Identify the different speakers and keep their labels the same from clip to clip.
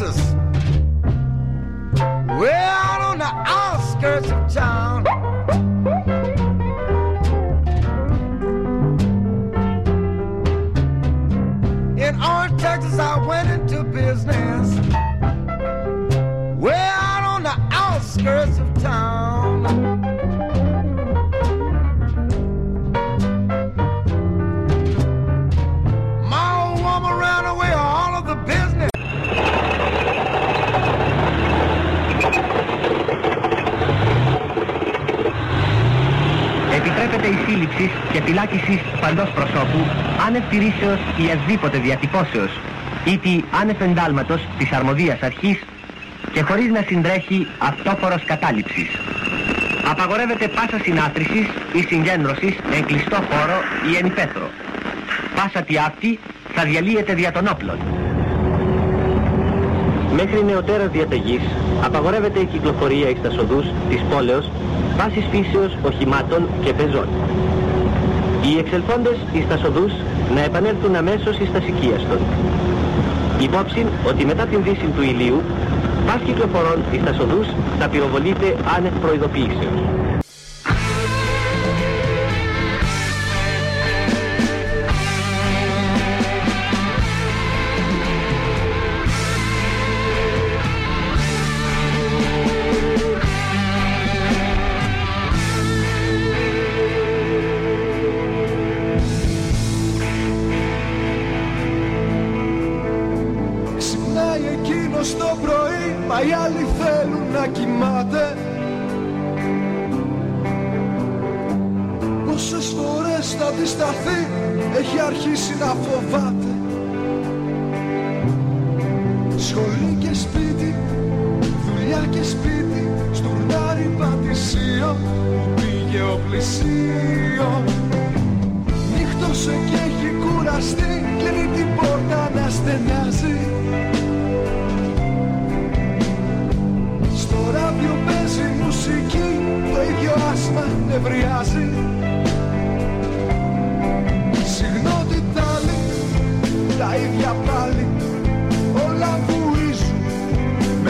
Speaker 1: Way out on the outskirts of town.
Speaker 2: Η σύλληψη και φυλάκισης παντός προσώπου άνευ τηρήσεως ή ασδήποτε διατυπώσεως ή τη άνευ εντάλματος της αρμοδίας αρχής και χωρίς να συντρέχει αυτόφορος κατάληψης. Απαγορεύεται πάσα συνάθρησης ή συγκέντρωσης εν κλειστό χώρο ή εν υπαίθρο. Πάσα τι αυτή θα διαλύεται δια των όπλων. Μέχρι νεωτέρας διαταγής απαγορεύεται η κυκλοφορία εις τας οδούς της πόλεως βάσης φύσεως οχημάτων και πεζών. Οι εξελθόντες εις τας οδούς να επανέλθουν αμέσως εις τας οικίαστον. Υπόψη ότι μετά την δύση του ηλίου, πας κυκλοφορών εις τας οδούς θα πυροβολείται άνευ προειδοποιήσεως.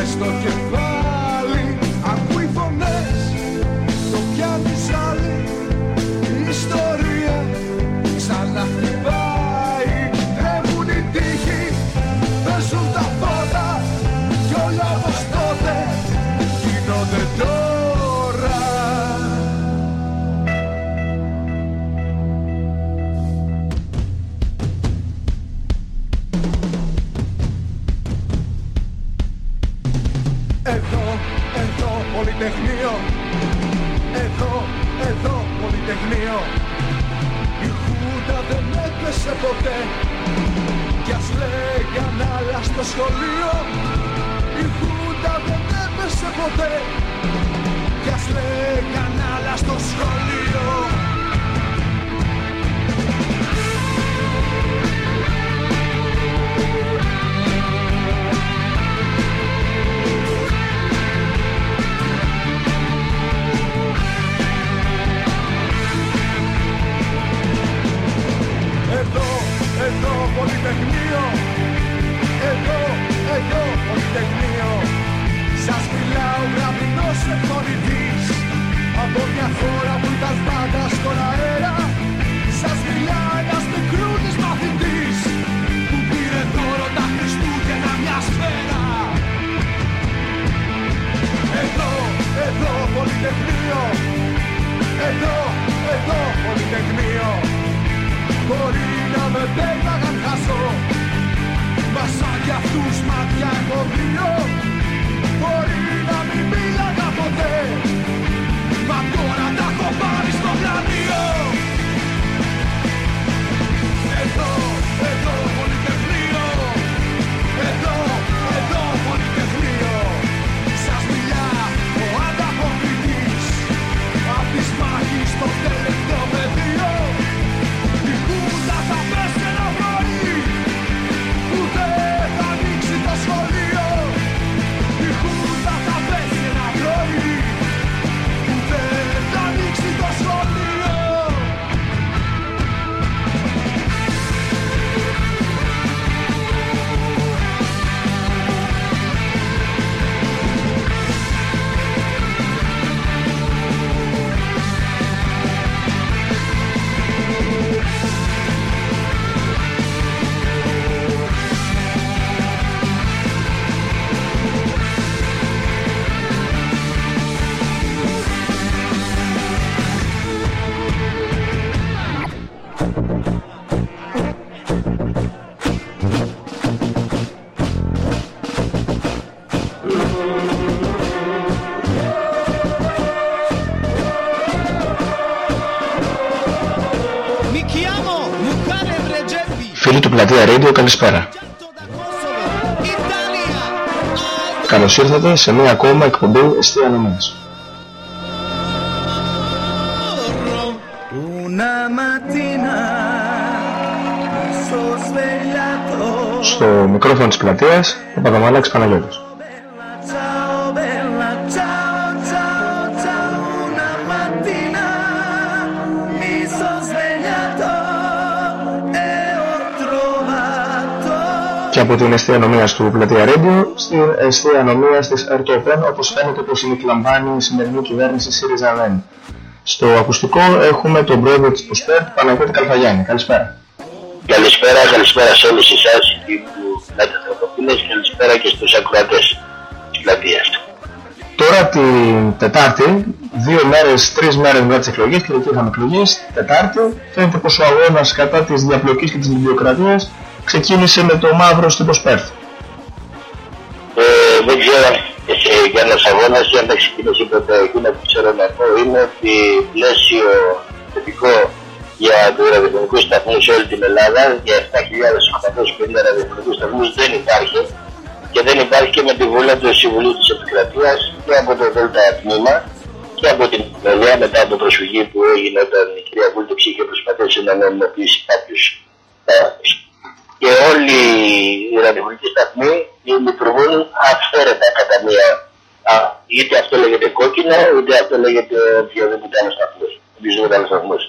Speaker 3: Μες στο κεφάλι γραμμινός εκφωνητής Από μια χώρα που ήταν πάντα στον αέρα Σας μιλά ένας μικρούλης μαθητής Που πήρε δώρο τα Χριστούγεννα μια σφαίρα. Εδώ, εδώ πολυτεχνείο. Εδώ, εδώ πολυτεχνείο. Μπορεί να με πέταγαν χάσω Μα σαν κι αυτούς μάτια έχω δύο Μπορεί να μην μίλαγα ποτέ Μα τώρα τα έχω πάρει στο
Speaker 4: καλησπέρα. Καλώς ήρθατε σε μία ακόμα εκπομπή Εστία Νομίας. Στο μικρόφωνο της πλατείας, ο Παπαδαμάλαξ Παναγιώτης. Και από την αιστεία νομίας του Πλατεία Ρέντιο στην αιστεία νομίας της ΕΡΤΟΠΕΝ όπως φαίνεται πως συνεκλαμβάνει η σημερινή κυβέρνηση ΣΥΡΙΖΑ ΔΕΝ. Στο ακουστικό έχουμε τον πρόεδρο της ΠΟΣΠΕΡΤ, Παναγιώτη Καλφαγιάννη. Καλησπέρα.
Speaker 5: Καλησπέρα, καλησπέρα σε όλους εσάς που λέτε ανθρωπίνες, καλησπέρα και στους ακροατές της πλατείας.
Speaker 4: Τώρα την Τετάρτη, δύο μέρες, τρεις μέρες μετά τις εκλογές και δεν είχαμε εκλογές, Τετάρτη, φαίνεται πως ο αγώνας κατά της διαπλοκής και της ιδιοκρατίας ξεκίνησε με το μαύρο στην Ποσπέρθ.
Speaker 5: Ε, δεν ξέρω σε κανένας αγώνας για να ξεκινήσει ποτέ. Εκείνο που ξέρω να πω είναι ότι πλαίσιο θετικό για του ραδιοφωνικού σταθμού σε όλη την Ελλάδα για 7.850 ραδιοφωνικούς σταθμούς δεν υπάρχει και δεν υπάρχει και με τη βούλα του Συμβουλίου της Επικρατείας και από το ΔΕΛΤΑ τμήμα και από την Βελία μετά από προσφυγή που έγινε όταν η κυρία Βούλτεψη είχε προσπαθήσει να νομιμοποιήσει κάποιους και όλοι οι ραδιοφωνικοί σταθμοί λειτουργούν αυθαίρετα κατά μία. Α, είτε αυτό λέγεται κόκκινο, είτε αυτό λέγεται οποιοδήποτε άλλο σταθμός. Οποιοδήποτε άλλο σταθμός.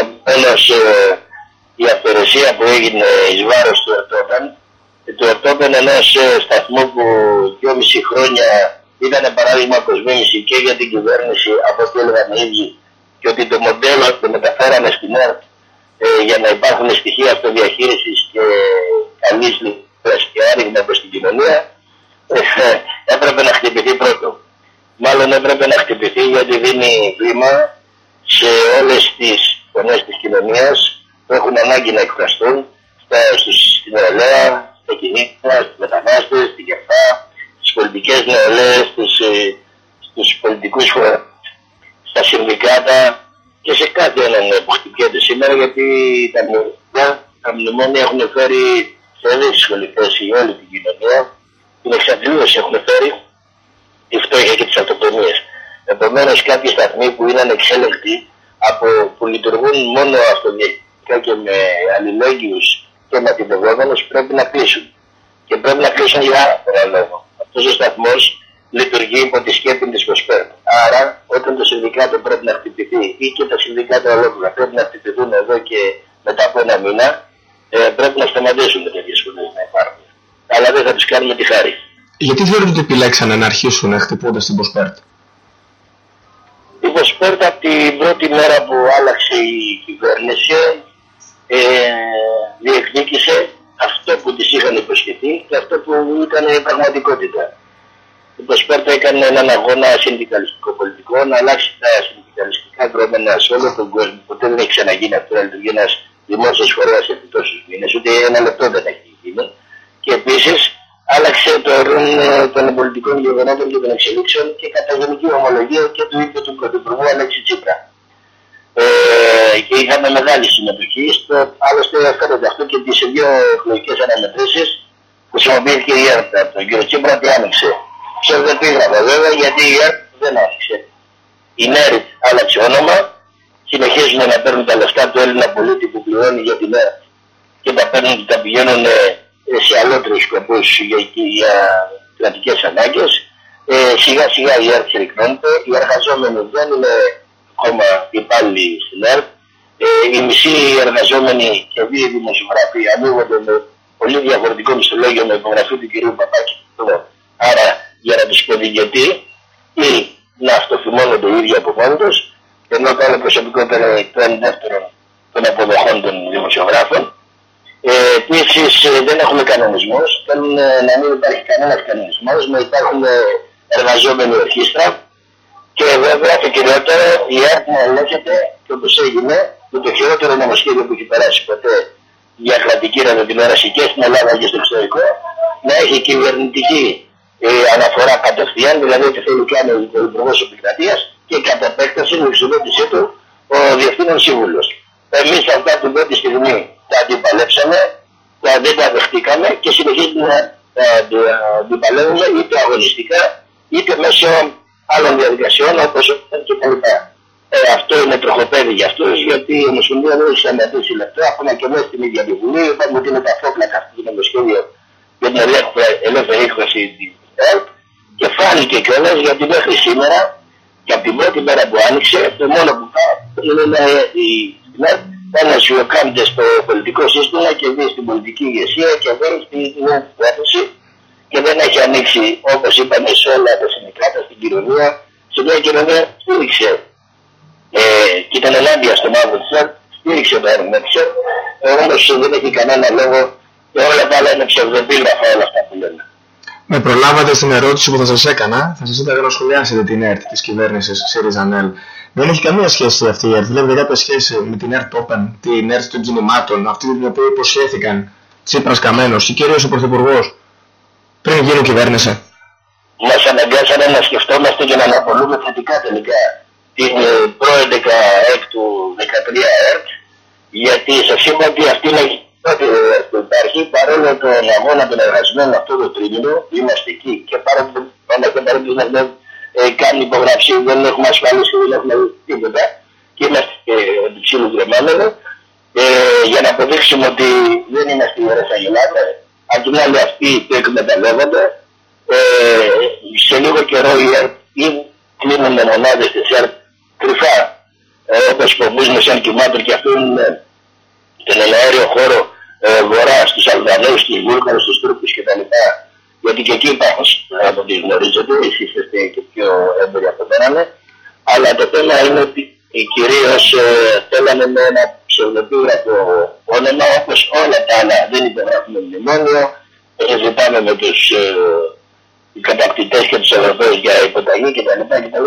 Speaker 5: Επομένω, ε, η αυθαιρεσία που έγινε εις βάρος του Ερτόπεν, του Ερτόπεν ενός ε, σταθμού που δυόμιση χρόνια ήταν παράδειγμα κοσμήνηση και για την κυβέρνηση από ό,τι έλεγαν οι ίδιοι και ότι το μοντέλο το μεταφέραμε στην ΕΡΤ ε, για να υπάρχουν στοιχεία αυτοδιαχείρισης και καλής λειτουργίας και άνοιγμα προς την κοινωνία ε, έπρεπε να χτυπηθεί πρώτο. Μάλλον έπρεπε να χτυπηθεί γιατί δίνει βήμα σε όλες τις φωνές της κοινωνίας που έχουν ανάγκη να εκφραστούν στα, στους, στην νεολαία, στα κινήματα, στους μετανάστες, στην κεφά, στις πολιτικές νεολαίες, στους, ε, στους πολιτικούς στα συνδικάτα, και σε κάτι έναν που χτυπιέται σήμερα γιατί τα μνημόνια, τα μνημόνια έχουν φέρει σε δύσκολη θέση όλη την κοινωνία. Την εξαντλήρωση έχουν φέρει τη φτώχεια και τις αυτοκτονίες. Επομένως, κάποιοι σταθμοί που είναι ανεξέλεγκτοι από, που λειτουργούν μόνο αυτοδιοικητικά και με αλληλέγγυους και ματιπεγόμενου πρέπει να κλείσουν. Και πρέπει να κλείσουν για ένα λόγο. Αυτός ο σταθμός λειτουργεί υπό τη σκέπη της Κοσπέρ. Άρα, όταν το συνδικάτο πρέπει να χτυπηθεί ή και τα συνδικάτα ολόκληρα πρέπει να χτυπηθούν εδώ και μετά από ένα μήνα, ε, πρέπει να σταματήσουν τέτοιες φωνέ να υπάρχουν. Αλλά δεν θα του κάνουμε τη χάρη.
Speaker 4: Γιατί θεωρείτε ότι επιλέξανε να αρχίσουν χτυπώντας την Ποσπέρτ.
Speaker 5: Η Ποσπέρτ από την πρώτη μέρα που άλλαξε η κυβέρνηση ε, διεκδίκησε αυτό που της είχαν υποσχεθεί και αυτό που ήταν πραγματικότητα. Η Προσπέρτα έκανε έναν αγώνα συνδικαλιστικό πολιτικό να αλλάξει τα συνδικαλιστικά δρόμενα σε όλο τον κόσμο. Ποτέ δεν έχει ξαναγίνει αυτό να λειτουργεί ένας δημόσιος φορέας επί τόσους μήνες, ούτε ένα λεπτό δεν έχει γίνει. Και επίσης άλλαξε το ρόλο των πολιτικών γεγονότων και των εξελίξεων και κατά γενική ομολογία και του ίδιου του Πρωθυπουργού Αλέξη Τσίπρα. Ε, και είχαμε μεγάλη συμμετοχή. Στο, άλλωστε φαίνεται αυτό και τις δύο εκλογικές αναμετρήσεις χρησιμοποιήθηκε η ΕΡΤ από τον κύριο Τσίπρα και άνοιξε; Ψευδεπίγραφα βέβαια γιατί η ΕΡΤ δεν άφησε. Η ΝΕΡΙΤ άλλαξε όνομα, συνεχίζουν να παίρνουν τα λεφτά του Έλληνα πολίτη που πληρώνει για την ΕΡΤ και τα παίρνουν και τα πηγαίνουν ε, σε αλλότερους σκοπούς για, για κρατικές ανάγκες. Ε, σιγά σιγά η ΕΡΤ συρρυκνώνεται, οι εργαζόμενοι δεν είναι ακόμα υπάλληλοι στην ΕΡΤ. Ε, οι μισοί εργαζόμενοι και δύο δημοσιογράφοι ανοίγονται με πολύ διαφορετικό μισθολόγιο με υπογραφή του κ. Παπάκη. Άρα για να τους οδηγηθεί ή να αυτοφημώνονται οι ίδιοι από μόνοι του, ενώ το άλλο προσωπικό ήταν δεύτερον των αποδοχών των δημοσιογράφων. Ε, Επίσης ε, δεν έχουμε κανονισμούς, θέλουν ε, να μην υπάρχει κανένας κανονισμός, να υπάρχουν ε, εργαζόμενοι ορχήστρα και βέβαια το κυριότερο η ΕΡΤ να ελέγχεται και όπως έγινε με το χειρότερο νομοσχέδιο που έχει περάσει ποτέ για κρατική ραδιοτηλεόραση και στην Ελλάδα και στο εξωτερικό να έχει κυβερνητική η αναφορά κατευθείαν, δηλαδή ότι θέλει κάνει ο Υπουργός Επικρατείας και κατ' επέκταση με εξοδότησή του ο Διευθύνων Σύμβουλος. Εμείς αυτά την πρώτη στιγμή τα αντιπαλέψαμε, τα δεν τα δεχτήκαμε και συνεχίζουμε να τα αντιπαλεύουμε είτε αγωνιστικά είτε μέσω άλλων διαδικασιών όπως και τα λοιπά. Ε, αυτό είναι τροχοπέδι για αυτούς, γιατί η Ομοσπονδία δεν έχει σταματήσει λεπτό, ακόμα και μέσα στην ίδια τη Βουλή. Είπαμε ότι είναι τα φόπλα αυτό το νομοσχέδιο για την ελεύθερη έκφραση τη ΕΡΤ και φάνηκε κιόλας γιατί μέχρι σήμερα και από την πρώτη μέρα που άνοιξε, το μόνο που κάνει είναι η ΕΡΤ να σιωκάνεται στο πολιτικό σύστημα και δει στην πολιτική ηγεσία και δεν στην κυβέρνηση και δεν έχει ανοίξει όπως είπαμε σε όλα τα συνδικάτα στην κοινωνία. Σε μια κοινωνία στήριξε ε, και ήταν ενάντια στο μαύρο της ΕΡΤ, στήριξε το έργο της ΕΡΤ, όμω δεν έχει κανένα λόγο και όλα τα άλλα είναι ψευδοπίλγραφα όλα αυτά που λένε.
Speaker 4: Με προλάβατε στην ερώτηση που θα σας έκανα. Θα σας ήθελα να σχολιάσετε την ΕΡΤ της κυβέρνησης ΣΥΡΙΖΑ ΝΕΛ. Δεν έχει καμία σχέση αυτή η ΕΡΤ. Βλέπετε κάποια σχέση με την ΕΡΤ Open, την ΕΡΤ των κινημάτων, αυτή την οποία υποσχέθηκαν Τσίπρας Καμένος και κυρίως ο Πρωθυπουργός πριν γίνει κυβέρνηση;
Speaker 5: Μας αναγκάσανε να σκεφτόμαστε και να αναπολούμε θετικά τελικά την πρώην 16 του 13 ΕΡΤ γιατί σας είπα ότι αυτή είναι ότι υπάρχει παρόλο τον αγώνα των εργαζομένων αυτό το τρίμηνο, είμαστε εκεί και παρόλο που δεν έχουμε κάνει υπογράψη, δεν έχουμε ασφαλίσει, δεν έχουμε τίποτα και είμαστε ε, ψήλου γκρεμμένοι ε, για να αποδείξουμε ότι δεν είμαστε οι ωραίες αγελάδες. Απ' την άλλη αυτοί το εκμεταλλεύονται. Ε, σε λίγο καιρό οι ΕΡΤ κλείνουν με μονάδες της ΕΡΤ κρυφά ε, όπως φοβίζουμε σαν κυμάτων και αυτό είναι τον αέριο χώρο ε, βορρά στους Αλβανούς, στους Βούλγαρους, στους Τούρκους κτλ. Γιατί και εκεί υπάρχουν από ό,τι γνωρίζετε, εσείς είστε και πιο έμπειροι από μένα. Ναι. Αλλά το θέμα είναι ότι κυρίως ε, θέλανε με ένα ψευδοπίγραφο όνομα όπως όλα τα άλλα δεν υπογράφουμε μνημόνιο, ε, ζητάμε με τους ε, κατακτητές και τους Ευρωπαίους για υποταγή κτλ. κτλ.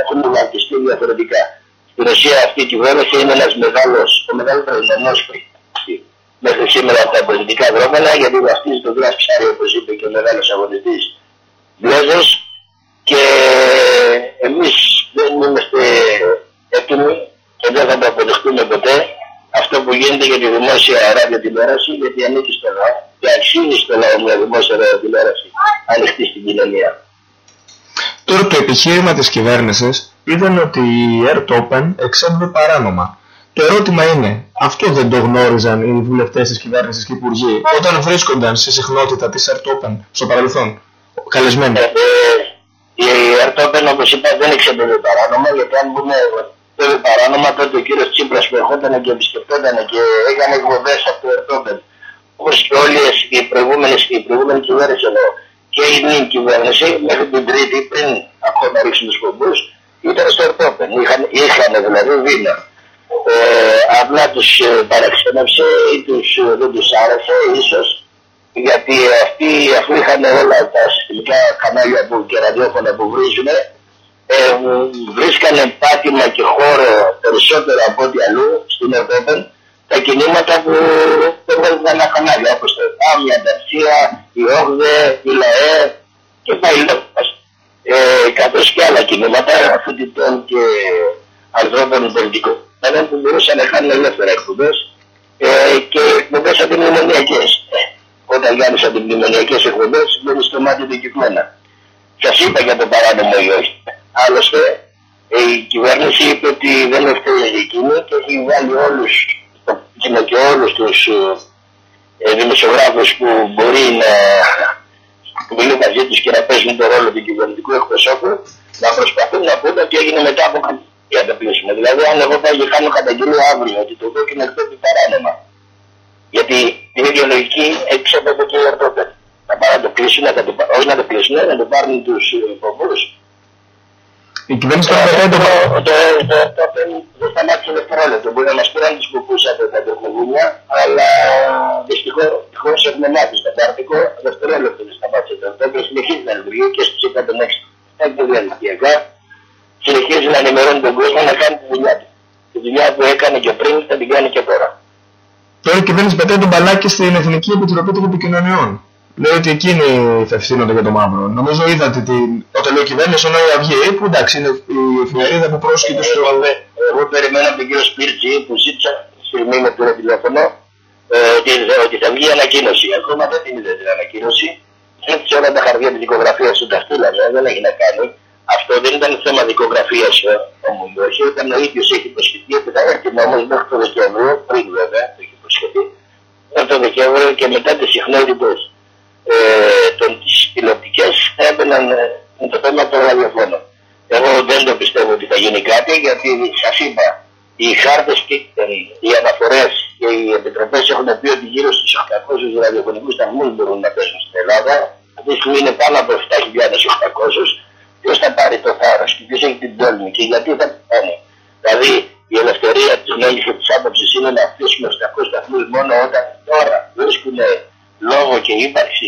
Speaker 5: Έχουν βαρτιστεί διαφορετικά. Στην Ρωσία αυτή η κυβέρνηση είναι ένας μεγάλος, ο μεγαλύτερος που μέχρι σήμερα από τα πολιτικά δρόμενα γιατί βαφτίζει τον Γκρας Ψάρι όπως είπε και ο μεγάλος αγωνιστής Μπλέζος και εμείς δεν είμαστε έτοιμοι και δεν θα το αποδεχτούμε ποτέ αυτό που γίνεται για τη δημόσια ραδιοτηλεόραση γιατί ανήκει στο λαό και αξίζει στο λαό μια δημόσια ραδιοτηλεόραση ανοιχτή στην κοινωνία.
Speaker 4: Τώρα το επιχείρημα της κυβέρνησης ήταν ότι η AirTopen εξέδωσε παράνομα το ερώτημα είναι, αυτό δεν το γνώριζαν οι βουλευτές της κυβέρνησης και οι υπουργοί όταν βρίσκονταν στη συχνότητα της AirTopen στο παρελθόν, καλεσμένοι; Ε,
Speaker 5: η AirTopen, όπως είπα, δεν εξέπαιρνε παράνομα, γιατί αν πούμε το παράνομα, τότε ο κύριος Τσίπρας που ερχόταν και επισκεφτόταν και έκανε εκπομπέ από το AirTopen. Όπως και όλες οι προηγούμενες οι προηγούμενη κυβέρνηση εδώ και η νυν κυβέρνηση μέχρι την Τρίτη, πριν ακόμα ρίξουν τους κομπούς, ήταν στο AirTopen. Είχαν, είχαν δηλαδή βίνα ε, απλά τους ε, παραξένεψε ή τους, ε, δεν τους άρεσε ίσως γιατί αυτοί αφού είχαν όλα τα συστημικά κανάλια που, και ραδιόφωνα που βρίζουν ε, βρίσκανε πάτημα και χώρο περισσότερο από ό,τι αλλού στην Ευρώπη τα κινήματα που δεν βγάζουν ένα κανάλια όπως το ΕΠΑΜ, η Ανταρσία, η Όγδε, η ΛαΕ και τα ηλέκτρας. Ε, καθώς και άλλα κινήματα φοιτητών και ανθρώπων πολιτικών έναν που μπορούσαν να κάνουν ελεύθερα εκπομπέ ε, και εκπομπές αντιμνημονιακές. Ε, όταν κάνεις αντιμνημονιακές εκπομπές, μπαίνεις στο μάτι δικαιωμένα. Σας είπα για το παράδειγμα ή όχι. Άλλωστε, η κυβέρνηση είπε ότι δεν έφταιγε εκείνη και έχει βάλει όλους και όλους τους ε, δημοσιογράφους που μπορεί να μιλούν μαζί τους και να παίζουν τον ρόλο του κυβερνητικού εκπροσώπου να προσπαθούν να πούν ότι έγινε μετά από για να το κλείσουμε. Δηλαδή, αν εγώ πάω και κάνω καταγγελία αύριο ότι το δόκιμο εκπέμπει παράνομα, γιατί την ίδια λογική εξέπεται και η Ερτόπε. Να πάρουν να το κλείσουν, να το, όχι να το κλείσουν, να το πάρουν του υποβούλου.
Speaker 4: Η κυβέρνηση
Speaker 5: το το δεν σταμάτησε δευτερόλεπτο. Μπορεί να μα πήραν του κουκού από τα τεχνολογία, αλλά δυστυχώ έχουμε μάθει στο Τάρτικο δευτερόλεπτο δεν σταμάτησε το Ερτόπε. Συνεχίζει να λειτουργεί και στου 106 διαδικτυακά συνεχίζει να ενημερώνει τον κόσμο να κάνει τη δουλειά του. Τη δουλειά που έκανε και πριν θα την κάνει και τώρα.
Speaker 4: Τώρα η κυβέρνηση πετάει τον μπαλάκι στην Εθνική Επιτροπή των Επικοινωνιών. λέει ότι εκείνοι θα ευθύνονται για το μαύρο. Νομίζω είδατε την... όταν λέει κυβέρνηση εννοεί η Αυγή, που εντάξει είναι η εφημερίδα που πρόσκειται στο...
Speaker 5: Εγώ περιμένω από τον κύριο Σπίρτζη που ζήτησα τη στιγμή με το τηλέφωνο ε, ότι, ότι θα βγει ανακοίνωση. Ακόμα δεν την είδε την ανακοίνωση. Έφτιαξε όλα τα χαρτιά της δικογραφίας του τα στείλανε, δεν έχει να κάνει. Αυτό δεν ήταν θέμα δικογραφία όμως, όχι. Όταν ο ίδιος έχει υποσχεθεί ότι θα έρθει όμως μέχρι το Δεκέμβριο, πριν βέβαια το έχει υποσχεθεί, μέχρι το Δεκέμβριο και μετά τις συχνότητες ε, των τηλεοπτικέ έμπαιναν ε, με το θέμα των ραδιοφώνων. Εγώ δεν το πιστεύω ότι θα γίνει κάτι γιατί σας είπα, οι χάρτες και οι αναφορές και οι επιτροπές έχουν πει ότι γύρω στους 800 ραδιοφωνικούς σταθμούς μπορούν να πέσουν στην Ελλάδα. Αυτή τη στιγμή είναι πάνω από 7.800. Ποιος θα πάρει το θάρρος και ποιος έχει την τόλμη και γιατί θα κάνει. Δηλαδή η ελευθερία τη νόμη και της άποψης είναι να αφήσουμε 700 σταθμούς μόνο όταν τώρα βρίσκουν λόγω και ύπαρξη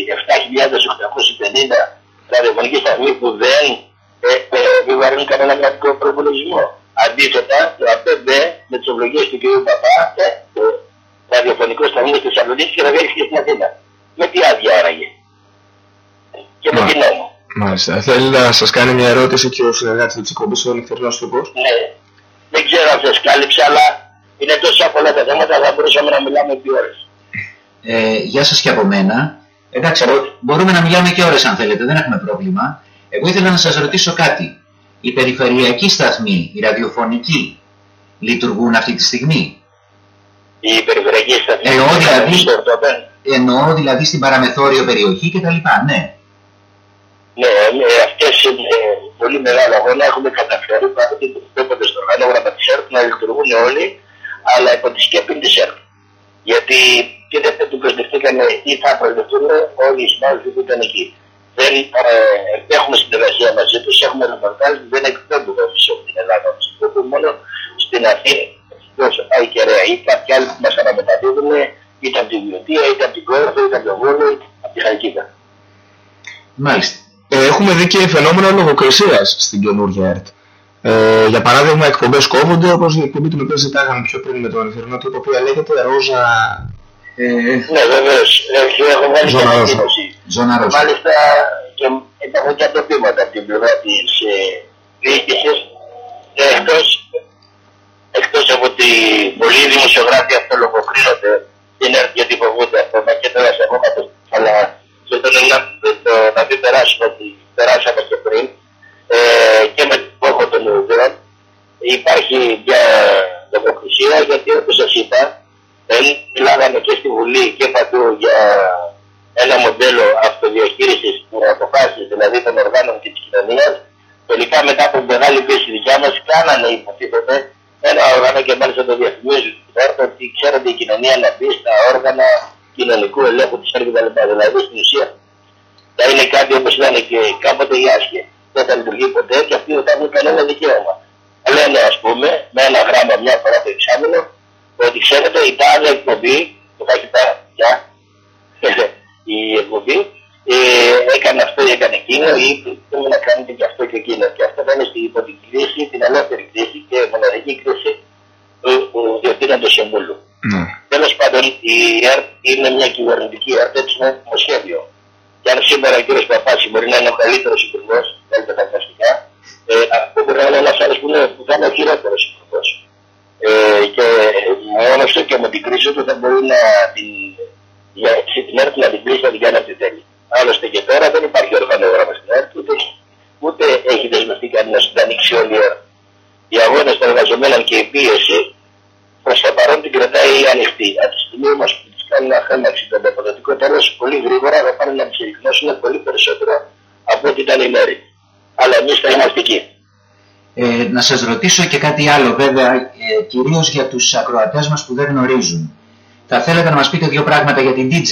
Speaker 5: 7.850 ραδιοφωνικοί σταθμοί που δεν ε, ε, επιβαρύνουν κανένα κρατικό προπολογισμό. Αντίθετα, το ΑΠΕΜΠ με τις ευλογίες του κ. Παπά, ε, το ραδιοφωνικό σταθμό στη Θεσσαλονίκης και να βγαίνει και στην Αθήνα. Με τι άδεια άραγε. Και με τι νόμο.
Speaker 4: Μάλιστα. Θέλει να σας κάνει μια ερώτηση και ο συνεργάτης της εκπομπής, ο νυχτερινό τύπο.
Speaker 5: Ναι. Δεν ξέρω αν σας κάλυψε, αλλά είναι τόσα πολλά τα θέματα, θα μπορούσαμε να μιλάμε επί ώρες.
Speaker 6: Ε, γεια σας και από μένα. Εντάξει, μπορούμε να μιλάμε και ώρες αν θέλετε, δεν έχουμε πρόβλημα. Εγώ ήθελα να σας ρωτήσω κάτι. Οι περιφερειακοί σταθμοί, οι ραδιοφωνικοί, λειτουργούν αυτή τη στιγμή;
Speaker 5: Οι περιφερειακοί σταθμοί
Speaker 6: εννοώ δηλαδή, εννοώ δηλαδή στην παραμεθόριο περιοχή κτλ. Ναι.
Speaker 5: Ναι, ε, αυτές είναι πολύ μεγάλο αγώνα. Έχουμε καταφέρει πάντοτε το στο οργανόγραμμα της ΕΡΤ να λειτουργούν όλοι, αλλά υπό τη σκέπη της ΕΡΤ. Γιατί και δεν του προσδεχτήκαμε ή θα προσδεχτούν όλοι οι συνάδελφοι που ήταν εκεί. Δεν ε, έχουμε συνεργασία μαζί τους, έχουμε ρεπορτάζ, δεν εκπέμπουμε σε την Ελλάδα. Τους μόνο στην Αθήνα, όσο πάει και ρέα, ή κάποιοι άλλοι που μας αναμεταδίδουν, είτε από την Βιωτία, είτε από την Κόρφο, είτε από τον Βόλο, είτε από τη Χαλκίδα.
Speaker 6: Μάλιστα.
Speaker 4: Ε, έχουμε δει και φαινόμενο λογοκρισίας στην καινούργια ΕΡΤ. Ε, για παράδειγμα, εκπομπές κόβονται όπως η εκπομπή του οποία ζητάγαμε πιο πριν με τον Ερθρινό, το οποίο λέγεται Ρόζα
Speaker 5: ε, ναι, βεβαίως. Έχω βγάλει και ανακοίνωση. Μάλιστα και υπάρχουν και αντοπίματα από την πλευρά της ε, διοίκησης. Εκτός από ότι πολλοί δημοσιογράφοι αυτολογοκρίνονται την έρθει γιατί φοβούνται ακόμα και τώρα σε ακόμα αλλά σε το να μην περάσουμε ότι περάσαμε και πριν ε, και με την πόχο των Ουδρών υπάρχει μια λογοκρισία γιατί όπως σας είπα μιλάγαμε και στη Βουλή και παντού για ένα μοντέλο αυτοδιαχείρισης που αποφάσει δηλαδή των οργάνων και της κοινωνίας. Τελικά μετά από μεγάλη πίεση δικιά μας, κάνανε υποτίθεται ένα όργανο και μάλιστα το διαφημίζουν. Ότι ξέρετε η κοινωνία να μπει στα όργανα κοινωνικού ελέγχου της έργη Δηλαδή στην ουσία θα είναι κάτι όπως λένε και κάποτε οι άσχε. Δεν θα λειτουργεί ποτέ και αυτοί δεν θα έχουν κανένα δικαίωμα. Λένε ας πούμε με ένα γράμμα μια φορά το εξάμεινο ότι ξέρετε η τάδε εκπομπή που θα έχει πάρει πια η εκπομπή ε, έκανε αυτό ή έκανε εκείνο ή θέλουμε να κάνετε και αυτό και εκείνο. Και αυτό θα είναι στην υπό την κρίση, την ελεύθερη κρίση και μοναδική κρίση του διευθύνοντος συμβούλου. Mm. Τέλος πάντων η ΕΡΤ είναι μια κυβερνητική ΕΡΤ, έτσι είναι σχέδιο. Και αν σήμερα ο κ. Παπάση μπορεί να είναι ο καλύτερος υπουργός, καλύτερα φανταστικά, ε, αυτό μπορεί να είναι ένας άλλος που, που θα είναι ο χειρότερος υπουργός. Ε, και μόνος αυτό και με την κρίση του θα μπορεί να την, για την ΕΡΤ να την κλείσει να την κάνει αυτή τέλη. Άλλωστε και τώρα δεν υπάρχει οργανόγραμμα στην ΕΡΤ, ούτε, ούτε έχει δεσμευτεί κανένας να ανοίξει όλη η ΕΡΤ. Οι αγώνες των εργαζομένων και η πίεση προς το παρόν την κρατάει ανοιχτή. Από τη στιγμή όμως που τη κάνει να χάμαξει το ανταποδοτικό τέλος, πολύ γρήγορα θα πάνε να τη ρυθμίσουν πολύ περισσότερο από ό,τι ήταν η μέρη. Αλλά εμείς θα είμαστε εκεί.
Speaker 6: Ε, να σας ρωτήσω και κάτι άλλο βέβαια, ε, κυρίως για τους ακροατές μας που δεν γνωρίζουν. Θα θέλετε να μας πείτε δύο πράγματα για την DJ.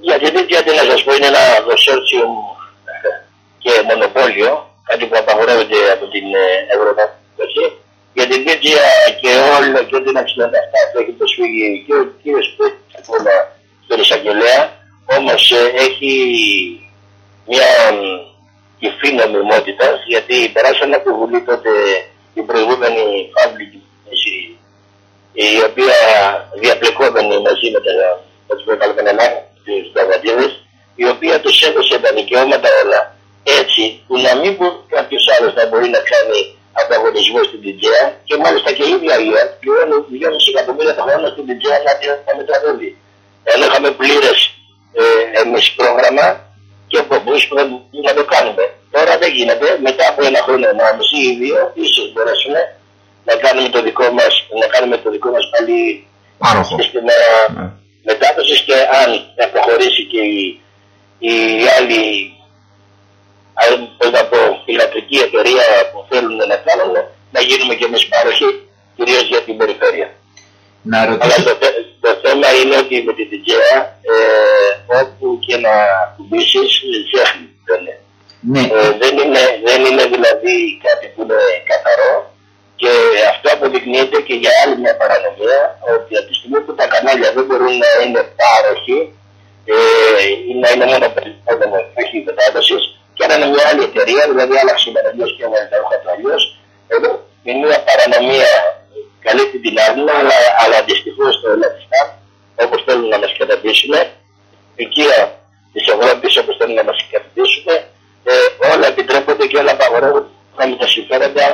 Speaker 5: Για την DJ, τι να σας πω, είναι ένα δοσόρτσιο και μονοπόλιο, κάτι που απαγορεύεται από την ε, Ευρωπαϊκή. Για την DJ και όλο και ό,τι να ξέρετε αυτά που έχει προσφύγει και ο κύριος Πέτρης ακόμα στον εισαγγελέα, όμως ε, έχει μια υφή νομιμότητας, γιατί περάσανε από Βουλή τότε την προηγούμενη public η οποία διαπλεκόμενη μαζί με, τα, με τους τους η οποία τους έδωσε τα δικαιώματα όλα. Έτσι που να μην μπορεί κάποιος άλλος να μπορεί να κάνει ανταγωνισμό στην Τιτζέα και μάλιστα και η ίδια η ΕΡΤ πληρώνει 2,5 εκατομμύρια το χρόνο στην Τιτζέα να την μεταδίδει. Ενώ είχαμε πλήρες ε, εμείς πρόγραμμα και πομπού που δεν να το κάνουμε. Τώρα δεν γίνεται. Μετά από ένα χρόνο, ένα μισή ή δύο, ίσως μπορέσουμε να κάνουμε το δικό μας, να κάνουμε το δικό μας πάλι σύστημα ναι. μετάδοσης και αν θα προχωρήσει και η, η άλλη πώς να πω, ηλεκτρική εταιρεία που θέλουν να κάνουν, να γίνουμε και εμείς πάροχοι, κυρίως για την περιφέρεια.
Speaker 6: Να ρωτήσω...
Speaker 5: Αλλά το, το, θέμα είναι ότι με την DJA ε, όπου και να κουμπίσεις, ζέχνει.
Speaker 6: Ναι.
Speaker 5: Ε, δεν, είναι, δεν είναι δηλαδή κάτι που είναι καθαρό και αυτό αποδεικνύεται και για άλλη μια παρανομία ότι από τη στιγμή που τα κανάλια δεν μπορούν να είναι πάροχοι ε, ή να είναι μόνο περιπτώμενο όχι μετάδοσης και να είναι μια άλλη εταιρεία, δηλαδή άλλαξε η αλλιώ και έβαλε τα ρούχα του αλλιώ. Εδώ είναι μια παρανομία καλύπτει την άλλη, αλλά, αλλά δυστυχώς το Ελαφιστάν, όπως θέλουν να μας καταπίσουν, οικία της Ευρώπης όπως θέλουν να μας καταπίσουν, ε, όλα επιτρέπονται και όλα απαγορεύονται με τα συμφέροντα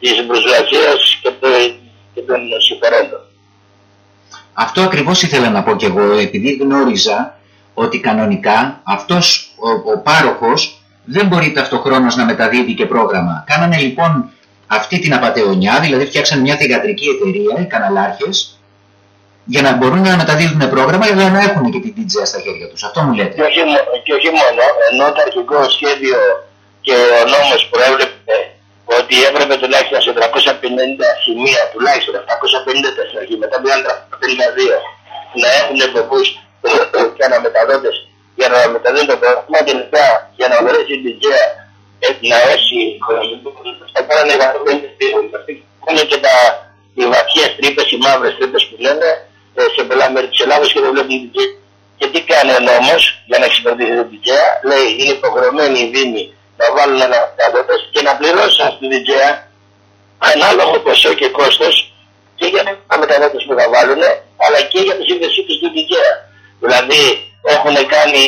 Speaker 5: της μπουρζουαζίας και, το, και των συμφερόντων.
Speaker 6: Αυτό ακριβώς ήθελα να πω και εγώ, επειδή γνώριζα ότι κανονικά αυτός ο, ο πάροχος δεν μπορεί ταυτοχρόνως να μεταδίδει και πρόγραμμα. Κάνανε λοιπόν αυτή την απαταιωνιά, δηλαδή φτιάξαν μια θηγατρική εταιρεία, οι καναλάρχες, για να μπορούν να μεταδίδουν πρόγραμμα για να έχουν και την DJ στα χέρια τους. Αυτό μου λέτε.
Speaker 5: Και όχι, και όχι μόνο, ενώ το αρχικό σχέδιο και ο νόμος προέβλεπε ότι έπρεπε τουλάχιστον σε 350 σημεία, τουλάχιστον 750 στην αρχή, μετά 352, να έχουν εμποπούς και αναμεταδότες για να μεταδίδουν το πρόγραμμα και μετά για να μπορέσει η DJ να έχει θα κάνανε είναι και τα, οι βαθιές τρύπες, οι μαύρες τρύπες που λένε ε, σε πολλά μέρη της Ελλάδας και δεν βλέπει την DJ. Και τι κάνει ο νόμος για να εξυπηρετήσει την DJ, λέει είναι υποχρεωμένοι οι Δήμοι να βάλουν ένα κατώτες και να πληρώσουν στην DJ ανάλογο ποσό και κόστος και για τα μεταδότες που θα βάλουν, αλλά και για τη σύνδεσή τους στην DJ. Δηλαδή έχουν κάνει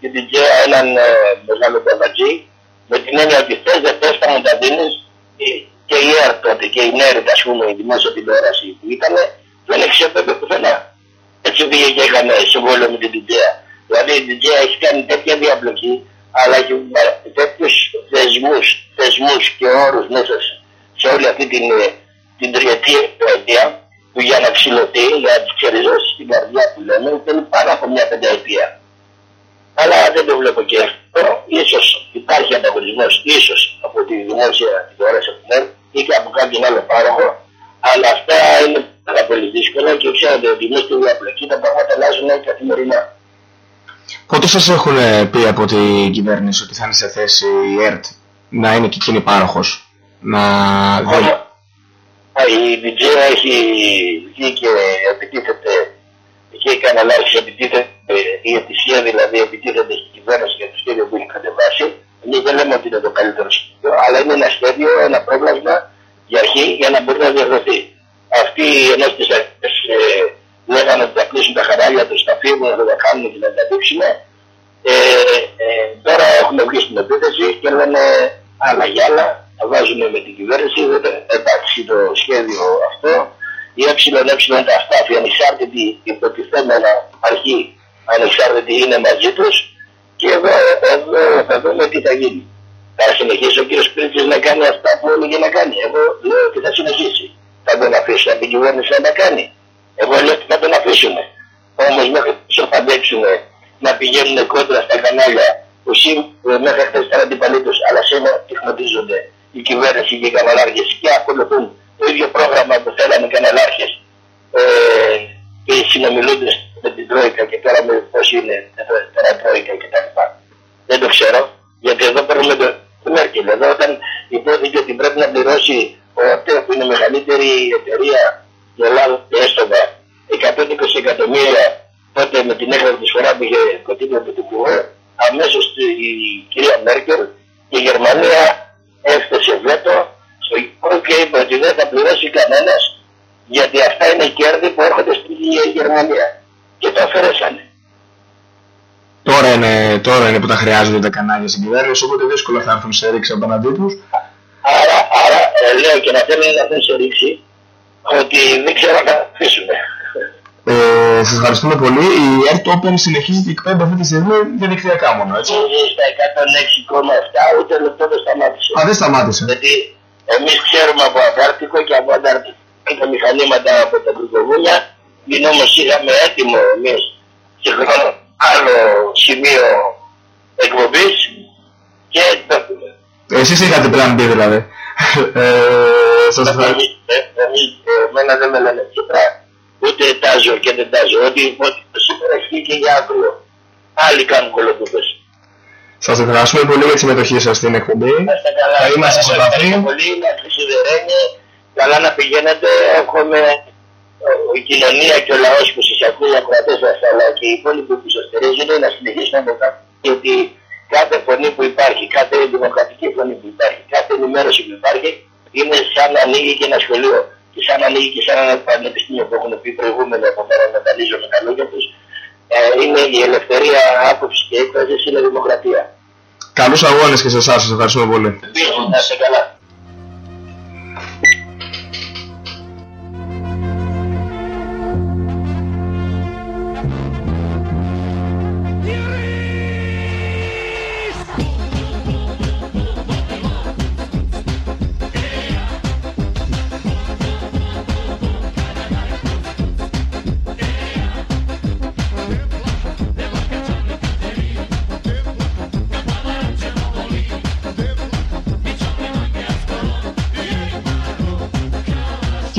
Speaker 5: την DJ έναν ε, μεγάλο παντατζή με την έννοια ότι θες δεν θες θα μου τα δίνεις και η ΕΡ τότε και η ΝΕΡΙΤ ας πούμε η δημόσια τηλεόραση που ήταν δεν εξέπεπε πουθενά. Έτσι πήγε και έκανε συμβόλαιο με την Τιτζέα. Δηλαδή η Τιτζέα έχει κάνει τέτοια διαπλοκή αλλά έχει τέτοιους θεσμούς, θεσμούς και όρους μέσα σε όλη αυτή την, την τριετή εταιρεία που για να ξυλωθεί, για να τις ξεριζώσει στην καρδιά που λέμε, θέλει πάνω από μια πενταετία. Αλλά δεν το βλέπω και αυτό. Ίσως υπάρχει ανταγωνισμός, ίσως από τη δημόσια τηλεόραση που λέμε ή και από κάποιον άλλο πάροχο, αλλά αυτά είναι πάρα πολύ δύσκολα και ξέρετε ότι μέσα στη διαπλοκή τα πράγματα αλλάζουν καθημερινά.
Speaker 4: Πότε σας έχουν πει από την κυβέρνηση ότι θα είναι σε θέση η ΕΡΤ να είναι και εκείνη πάροχος, να
Speaker 5: δεν... Η DJ έχει βγει και επιτίθεται και οι καναλάρχες επιτίθεται, η ετησία δηλαδή επιτίθεται στην κυβέρνηση για το σχέδιο που έχει κατεβάσει. Εμείς δεν λέμε ότι είναι το καλύτερο σχέδιο, αλλά είναι ένα σχέδιο, ένα πρόγραμμα για αρχή για να μπορεί να διαδοθεί. Αυτοί ενώ στις αρχές ε, λέγανε ότι θα κλείσουν τα χαράλια τους, θα φύγουν, θα τα κάνουν και θα τα δείξουν. Ε, ε, τώρα έχουν βγει στην επίθεση και λένε άλλα για άλλα, θα βάζουν με την κυβέρνηση, δεν θα εντάξει το σχέδιο αυτό. Η ΕΕ τα αστάφη ανεξάρτητη υποτιθέμενα αρχή ανεξάρτητη είναι μαζί τους και εδώ, εδώ θα δούμε τι θα γίνει. Θα συνεχίσει ο κ. Σπίρτης να κάνει αυτά που έλεγε να κάνει. Εγώ λέω ότι θα συνεχίσει. Θα τον αφήσει από την κυβέρνηση να τα κάνει. Εγώ λέω ότι θα τον αφήσουν. Όμως μέχρι να παντέξουν να πηγαίνουν κόντρα στα κανάλια που σήμερα μέχρι χθες ήταν αντιπαλοί τους, αλλά σήμερα τυχνοτίζονται η κυβέρνηση και οι καναλάρχε και ακολουθούν το ίδιο πρόγραμμα που θέλανε οι καναλάρχε ε, και οι συνομιλούντες με την Τρόικα και τώρα με πώς είναι τώρα Τρόικα κτλ. Δεν το ξέρω, γιατί εδώ παίρνουμε το, το Μέρκελ. Εδώ όταν υπόθηκε ότι πρέπει να πληρώσει ο ΑΤΕ που είναι η μεγαλύτερη εταιρεία στην Ελλάδα και έστωμα 120 εκατομμύρια τότε με την έκδοση της φορά που είχε κοντίνει με την ΚΟΕ, αμέσω η κυρία Μέρκελ και η Γερμανία έφτασε βέτο στο γήπεδο και είπε ότι δεν θα πληρώσει κανένας γιατί αυτά είναι κέρδη που έρχονται στην Γερμανία. Και το αφαιρέσανε.
Speaker 4: ε, τώρα είναι που τα χρειάζονται τα κανάλια στην κυβέρνηση, οπότε δύσκολα θα έρθουν σε ρήξη απέναντί τους.
Speaker 5: Άρα, άρα ε, λέω και να θέλουν να θέσουν σε ρήξη ότι δεν ξέρω αν θα αφήσουμε.
Speaker 4: Ε, σας ευχαριστούμε πολύ. Η Air Open συνεχίζει και εκπέμπει αυτή τη στιγμή διαδικτυακά μόνο, έτσι.
Speaker 5: Είναι στα 106,7 ούτε λεπτό δεν σταμάτησε.
Speaker 4: Α, δεν σταμάτησε.
Speaker 5: Γιατί εμείς ξέρουμε από Αντάρτικο και από Αντάρτικο τα μηχανήματα από τα Κρυκοβούνια. Είναι όμως είχαμε έτοιμο εμείς και χρόνο άλλο σημείο εκπομπής και το έχουμε.
Speaker 4: Εσείς είχατε plan B δηλαδή. Ε, σας ευχαριστώ.
Speaker 5: Εμείς, ε, εμείς, ε, εμένα δεν με λένε ψηφρά. Ούτε τάζω και δεν τάζω. Ότι, ότι σήμερα έχει και για αύριο. Άλλοι κάνουν κολοτούπες.
Speaker 4: Σας ευχαριστούμε πολύ για τη συμμετοχή σας στην εκπομπή.
Speaker 5: Να είστε καλά.
Speaker 4: Θα είμαστε σε
Speaker 5: Εγώ
Speaker 4: επαφή.
Speaker 5: ευχαριστώ πολύ, να σιδερένει. Καλά να πηγαίνετε. Έχουμε ε, η κοινωνία και ο λαός που σας ακούει, οι ακροατές μας, αλλά και οι υπόλοιποι που σας στηρίζουν, να συνεχίσουν να το κάνουν. Γιατί κάθε φωνή που υπάρχει, κάθε δημοκρατική φωνή που υπάρχει, κάθε ενημέρωση που υπάρχει, είναι σαν να ανοίγει και ένα σχολείο. Και σαν να ανοίγει και σαν ένα πανεπιστήμιο που έχουν πει προηγούμενοι από μένα να τα λύσω με τα λόγια τους. Ε, είναι η ελευθερία άποψης και έκφρασης, είναι δημοκρατία.
Speaker 4: Καλούς αγώνες και σε εσάς, σας ευχαριστούμε πολύ.
Speaker 5: Επίσης, να είστε καλά.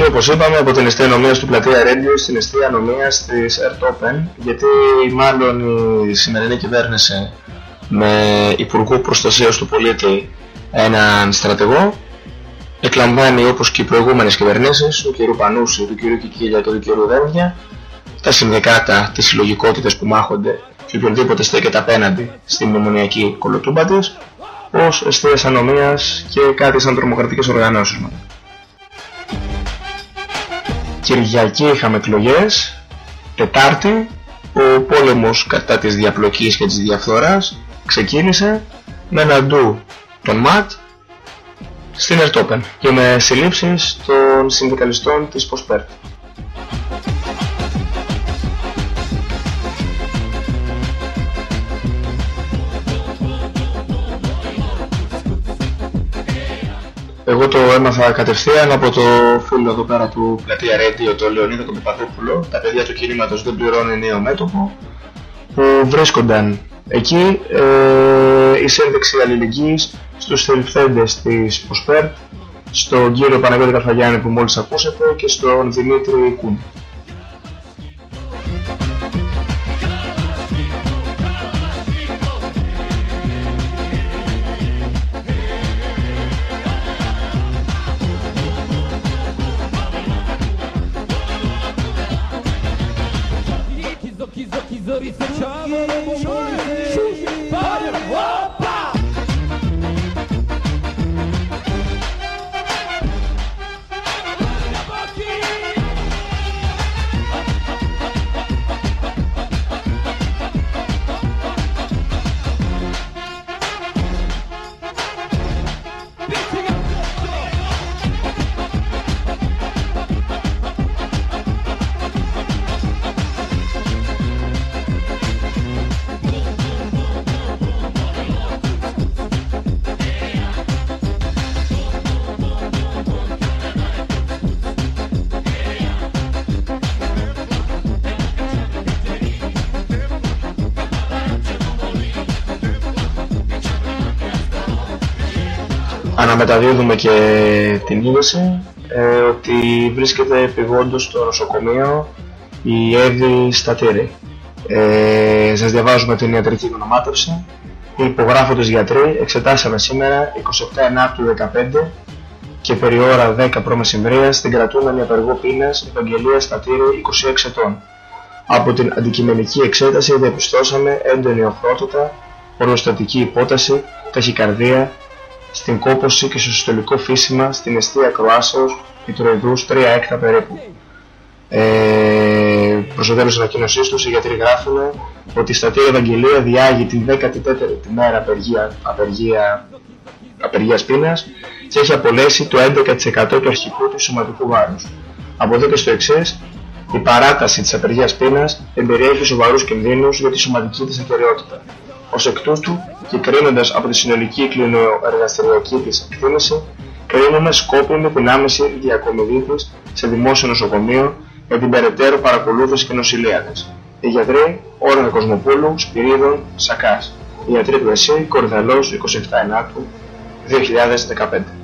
Speaker 4: Όπως είπαμε από την εστία νομίας του Πλατεία Radio στην εστία νομίας της Ertopen γιατί μάλλον η σημερινή κυβέρνηση με Υπουργό Προστασίας του Πολίτη έναν στρατηγό εκλαμβάνει όπως και οι προηγούμενες κυβερνήσεις του κ. Πανούση, του κ. Κικίλια και του κ. Δένδια τα συνδικάτα, τις συλλογικότητες που μάχονται και οποιονδήποτε στέκεται απέναντι στην μνημονιακή κολοτούμπα της ως εστίες ανομίας και κάτι σαν τρομοκρατικές οργανώσεις μας. Κυριακή είχαμε εκλογές, Τετάρτη ο πόλεμος κατά της διαπλοκής και της διαφθοράς ξεκίνησε με ένα ντου των ΜΑΤ στην Ερτόπεν και με συλλήψεις των συνδικαλιστών της Ποσπέρτ. Εγώ το έμαθα κατευθείαν από το φίλο εδώ πέρα του Πλατεία Radio, το Λεωνίδα τον Παπαδόπουλο. Τα παιδιά του κινήματος δεν πληρώνει νέο μέτωπο που βρίσκονταν εκεί ε, η σύνδεξη αλληλεγγύης στους θελφθέντες της Ποσπέρτ, στον κύριο Παναγιώτη Καρφαγιάννη που μόλις ακούσατε και στον Δημήτρη Κούν. Αναμεταδίδουμε και την είδηση ε, ότι βρίσκεται επιγόντως στο νοσοκομείο η Εύη Στατήρη. Ε, σας διαβάζουμε την ιατρική ονομάτευση. Οι υπογράφοντες γιατροί εξετάσαμε σήμερα 27 Ενάτου 15 και περί ώρα 10 π.μ. στην κρατούμενη απεργό πείνας Ευαγγελία Στατήρη 26 ετών. Από την αντικειμενική εξέταση διαπιστώσαμε έντονη οχρότητα, ορμοστατική υπόταση, ταχυκαρδία, στην κόπωση και στο συστολικό φύσιμα στην αιστεία Κροάσεως Πιτροειδούς 3 έκτα περίπου. Ε, προς το τέλος της ανακοίνωσής τους οι γιατροί γράφουν ότι η στρατεία Ευαγγελία διάγει την 14η μέρα απεργία, απεργία, απεργίας πείνας και έχει απολέσει το 11% του αρχικού του σωματικού βάρους. Από εδώ και στο εξής, η παράταση της απεργίας πείνας εμπεριέχει σοβαρούς κινδύνους για τη σωματική της ακεραιότητα. Ως εκ τούτου, και κρίνοντας από τη συνολική κλινοεργαστηριακή της εκτίμηση, κρίνουμε σκόπιμη την άμεση διακομιδή της σε δημόσιο νοσοκομείο για την περαιτέρω παρακολούθηση και νοσηλεία της. Οι γιατροί Όρνα Κοσμοπούλου, Σπυρίδων, Σακάς. Οι γιατροί του ΕΣΥ, Κορδαλός, 27 Ενάτου, 2015.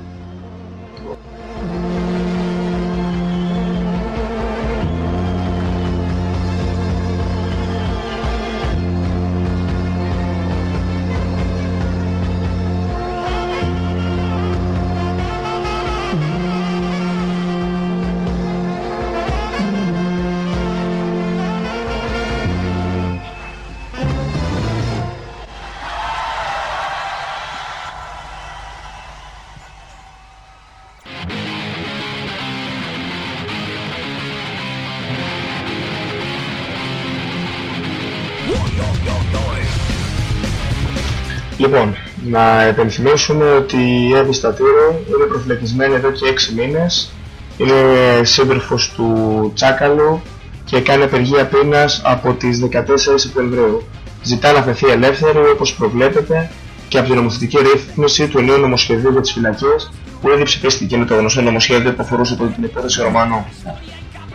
Speaker 4: Λοιπόν, να επενθυμίσουμε ότι η Εύη Στατήρο είναι προφυλακισμένη εδώ και 6 μήνες. Είναι σύντροφος του Τσάκαλου και κάνει απεργία πείνας από τις 14 Σεπτεμβρίου. Ζητά να φεθεί ελεύθερη όπως προβλέπεται και από την νομοθετική ρύθμιση του ενίου νομοσχεδίου για τις φυλακές που ήδη ψηφίστηκε με το γνωστό νομοσχέδιο που αφορούσε την υπόθεση Ρωμανού.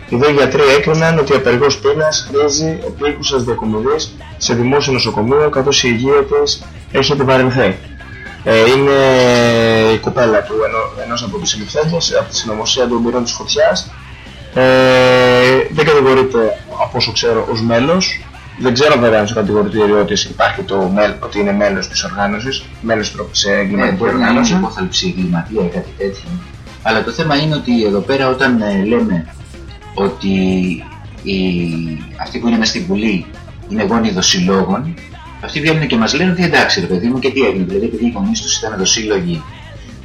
Speaker 4: Οι δύο γιατροί έκριναν ότι ο απεργός πείνας χρήζει επίκουσας διακομιδής σε δημόσιο νοσοκομείο καθώς η υγεία της έχει επιβαρυνθεί. Ε, είναι η κοπέλα του ενό, ενός από τους συλληφθέντες από τη συνωμοσία των πυρών της φωτιάς. Ε, δεν κατηγορείται από όσο ξέρω ως μέλος. Δεν ξέρω βέβαια αν στο κατηγορητήριό της υπάρχει το μέλ, ότι είναι μέλος της οργάνωσης, μέλος σε εγκληματική
Speaker 6: Ε, μπορεί να είναι
Speaker 4: οργάνωση.
Speaker 6: υπόθαλψη εγκληματία ή κάτι τέτοιο. Αλλά το θέμα είναι ότι εδώ πέρα όταν ε, λέμε ότι οι, αυτοί που είναι μες στην Βουλή είναι γόνοι δοσιλόγων, αυτοί βγαίνουν και μας λένε ότι εντάξει ρε παιδί μου και τι έγινε, δηλαδή επειδή οι γονείς τους ήταν δοσίλογοι